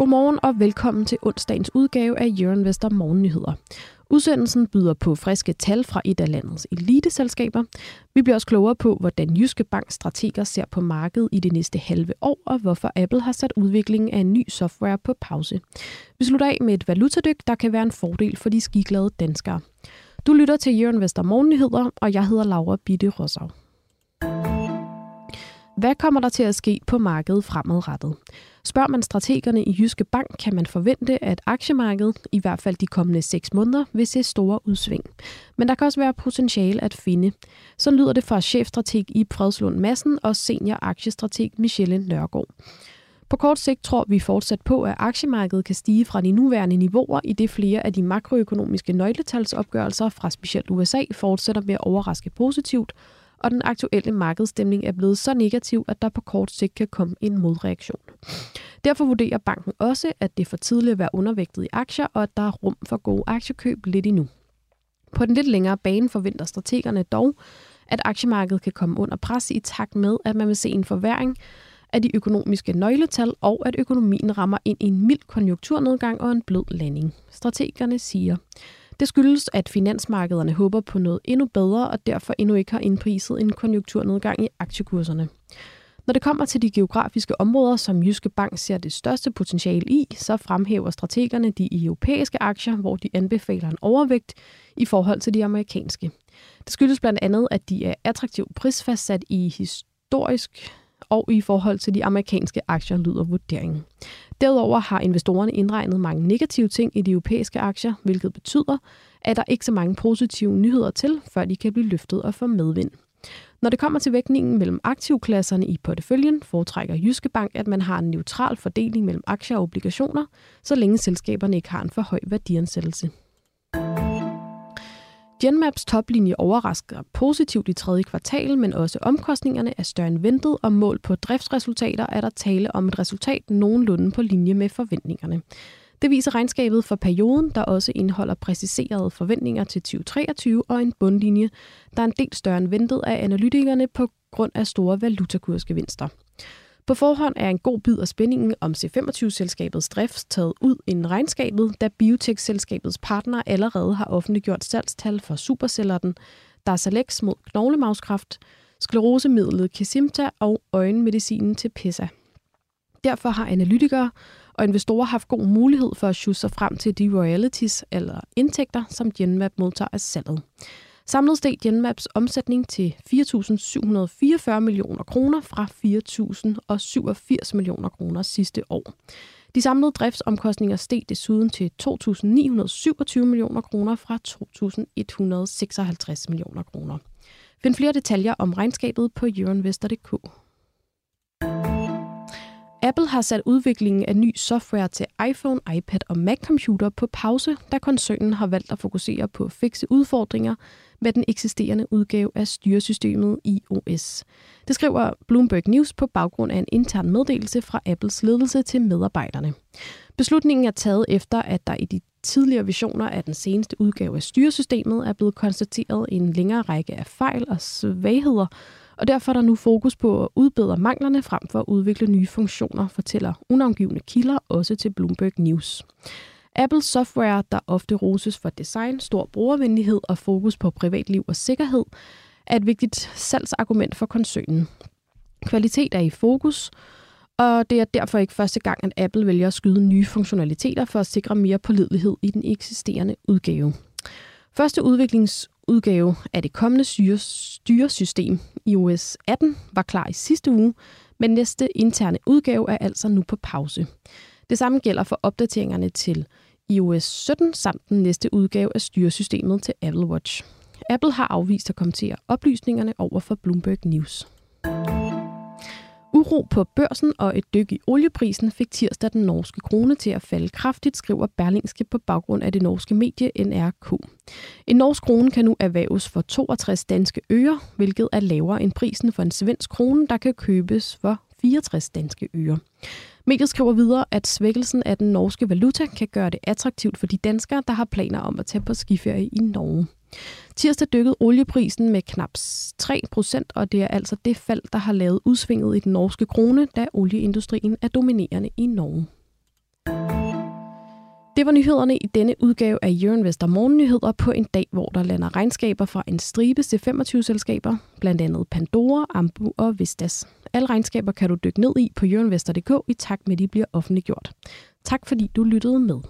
Godmorgen og velkommen til onsdagens udgave af Jørgen Vester Morgennyheder. Udsendelsen byder på friske tal fra et af landets eliteselskaber. Vi bliver også klogere på, hvordan Jyske Bank strateger ser på markedet i det næste halve år, og hvorfor Apple har sat udviklingen af en ny software på pause. Vi slutter af med et valutadyk, der kan være en fordel for de skiglade danskere. Du lytter til Jørgen Vester Morgennyheder, og jeg hedder Laura Bitte Rosau. Hvad kommer der til at ske på markedet fremadrettet? Spørger man strategerne i Jyske Bank, kan man forvente, at aktiemarkedet, i hvert fald de kommende 6 måneder, vil se store udsving. Men der kan også være potentiale at finde. Så lyder det fra chefstrateg i Fredslund Madsen og senior aktiestrateg Michelle Nørgaard. På kort sigt tror vi fortsat på, at aktiemarkedet kan stige fra de nuværende niveauer, i det flere af de makroøkonomiske nøgletalsopgørelser fra specielt USA fortsætter med at overraske positivt, og den aktuelle markedsstemning er blevet så negativ, at der på kort sigt kan komme en modreaktion. Derfor vurderer banken også, at det er for tidligt at være undervægtet i aktier, og at der er rum for gode aktiekøb lidt endnu. På den lidt længere bane forventer strategerne dog, at aktiemarkedet kan komme under pres i takt med, at man vil se en forværing af de økonomiske nøgletal, og at økonomien rammer ind i en mild konjunkturnedgang og en blød landing. Strategerne siger, det skyldes, at finansmarkederne håber på noget endnu bedre, og derfor endnu ikke har indpriset en konjunkturnedgang i aktiekurserne. Når det kommer til de geografiske områder, som Jyske Bank ser det største potentiale i, så fremhæver strategerne de europæiske aktier, hvor de anbefaler en overvægt i forhold til de amerikanske. Det skyldes blandt andet, at de er attraktivt prisfastsat i historisk og i forhold til de amerikanske aktier, lyder vurderingen. Derudover har investorerne indregnet mange negative ting i de europæiske aktier, hvilket betyder, at der ikke så mange positive nyheder til, før de kan blive løftet og få medvind. Når det kommer til vægtningen mellem aktivklasserne i porteføljen, foretrækker Jyske Bank, at man har en neutral fordeling mellem aktier og obligationer, så længe selskaberne ikke har en for høj værdiansættelse. Genmaps toplinje overrasker positivt i tredje kvartal, men også omkostningerne er større end ventet, og mål på driftsresultater er der tale om et resultat nogenlunde på linje med forventningerne. Det viser regnskabet for perioden, der også indeholder præciserede forventninger til 2023 og en bundlinje, der er en del større end ventet af analytikerne på grund af store valutakursgevinster. På forhånd er en god bid af spændingen om C25-selskabets drift taget ud inden regnskabet, da biotech-selskabets partner allerede har offentliggjort salgstal for supercellerten Darzalex mod knoglemavskræft, sklerosemidlet Kesimta og øjenmedicinen til PESA. Derfor har analytikere og investorer haft god mulighed for at sjusse sig frem til de royalties eller indtægter, som Genmap modtager af salget. Samlet steg Genmaps omsætning til 4.744 millioner kroner fra 4.087 millioner kroner sidste år. De samlede driftsomkostninger steg desuden til 2.927 millioner kroner fra 2.156 millioner kroner. Find flere detaljer om regnskabet på euroinvestor.dk. Apple har sat udviklingen af ny software til iPhone, iPad og Mac-computer på pause, da koncernen har valgt at fokusere på at fikse udfordringer med den eksisterende udgave af styresystemet iOS. Det skriver Bloomberg News på baggrund af en intern meddelelse fra Apples ledelse til medarbejderne. Beslutningen er taget efter, at der i de tidligere visioner af den seneste udgave af styresystemet er blevet konstateret en længere række af fejl og svagheder, og derfor er der nu fokus på at udbedre manglerne frem for at udvikle nye funktioner, fortæller unavngivende kilder også til Bloomberg News. Apples software, der ofte roses for design, stor brugervenlighed og fokus på privatliv og sikkerhed, er et vigtigt salgsargument for koncernen. Kvalitet er i fokus, og det er derfor ikke første gang, at Apple vælger at skyde nye funktionaliteter for at sikre mere pålidelighed i den eksisterende udgave. Første udviklingsudgave af det kommende styresystem, iOS 18, var klar i sidste uge, men næste interne udgave er altså nu på pause. Det samme gælder for opdateringerne til iOS 17 samt den næste udgave af styresystemet til Apple Watch. Apple har afvist at kommentere oplysningerne over for Bloomberg News. Uro på børsen og et dyk i olieprisen fik tirsdag den norske krone til at falde kraftigt, skriver Berlingske på baggrund af det norske medie NRK. En norsk krone kan nu erhverves for 62 danske øre, hvilket er lavere end prisen for en svensk krone, der kan købes for 64 danske øre. Mediet skriver videre, at svækkelsen af den norske valuta kan gøre det attraktivt for de danskere, der har planer om at tage på skiferie i Norge. Tirsdag dykkede olieprisen med knap 3%, og det er altså det fald, der har lavet udsvinget i den norske krone, da olieindustrien er dominerende i Norge. Det var nyhederne i denne udgave af Euroinvestor Morgennyheder på en dag, hvor der lander regnskaber fra en stribe til 25 selskaber, blandt andet Pandora, Ambu og Vistas. Alle regnskaber kan du dykke ned i på jørinvestor.dk i takt med, at de bliver offentliggjort. Tak fordi du lyttede med.